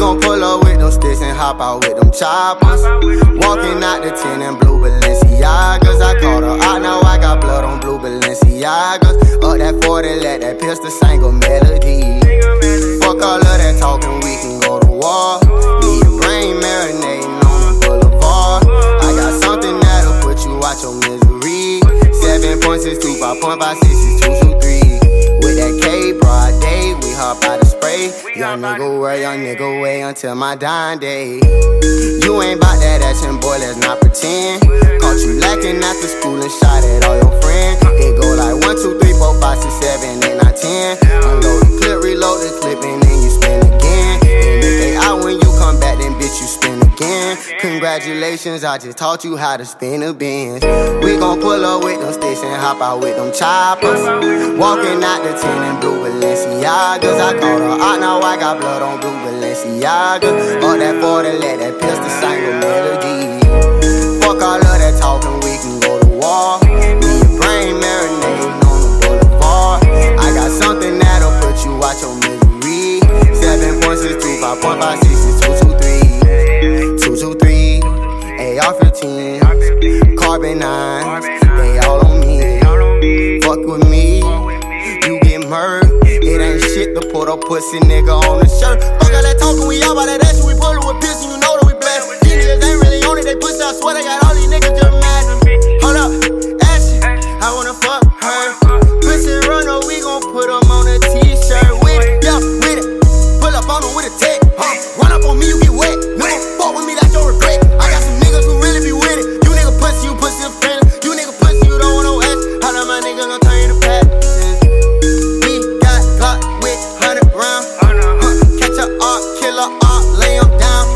gon' pull up with them sticks and hop out with them choppers. Walking out the 10 in blue Balenciagas. I caught her out, now I got blood on blue Balenciagas. Up that 40, let that pistol sing a melody. Fuck all of that talking, we can go to war. Need a brain marinating on the boulevard. I got something that'll put you out your misery. 7.62, 5.56, 2, 2, 3. With that K, broad day, we hop out of spray. Young nigga way, young nigga way until my dying day. You ain't bout that action, boy, let's not pretend. Caught you lacking after school and shot at all Congratulations, I just taught you how to spin a Benz. We gon' pull up with them sticks and hop out with them choppers. Walking out the 10 in blue Balenciagas. I caught her out, now I got blood on blue Balenciagas. Up that 40, let that pistol sing a melody. Fuck all of that talking, we can go to war. Need your brain marinating on the boulevard. I got something that'll put you out your misery. 7.62, 5.56, AR-15, carbon 9, they all on me. Fuck with me, you get murdered. It ain't shit to put a pussy nigga on the shirt. Fuck all that talking, we all art, lay 'em down.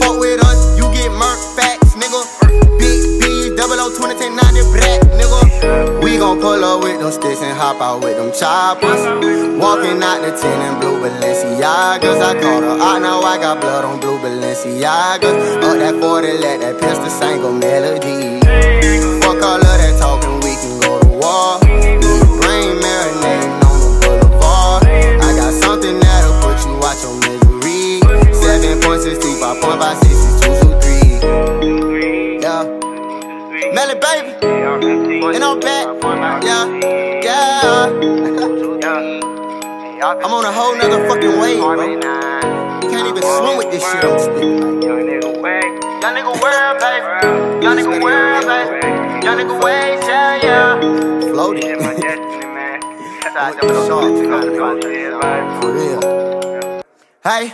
Fuck with us, you get murked, facts, nigga. Big B, double O, 20, 10, 90, black, nigga. We gon' pull up with them sticks and hop out with them choppers. Walking out the 10 in blue Balenciagas. I caught her out, now I got blood on blue Balenciagas. Up that 40, let that pistol sing a melody. 7.62, 5.56, 223. Yeah. Melly baby, and I'm back. Yeah, yeah. I'm on a whole nother fucking wave, bro. You can't even swim with this shit I'm spitting. Young nigga way. World, baby. Young nigga world, baby. Young nigga waves, yeah, yeah. Floating. Shit, my destiny, man. That's how I With the know sharks, it's man. gonna go to everybody. For real. Hey.